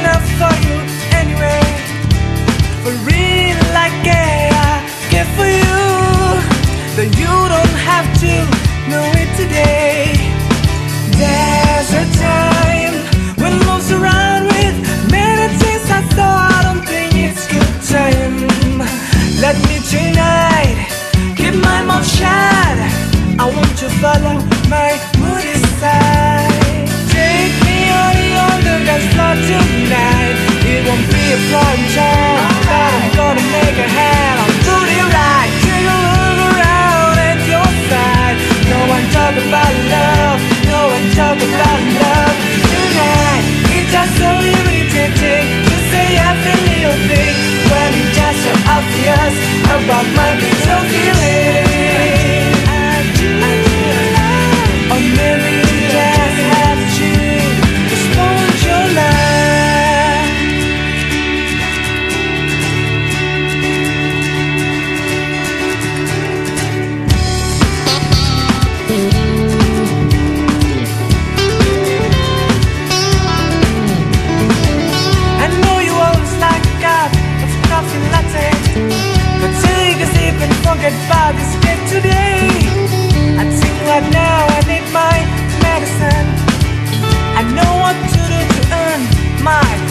enough for you anyway. For real like care I care for you. That you don't have to know it today. about my affected by this gift today. I think right now I need my medicine. I know what to do to earn my.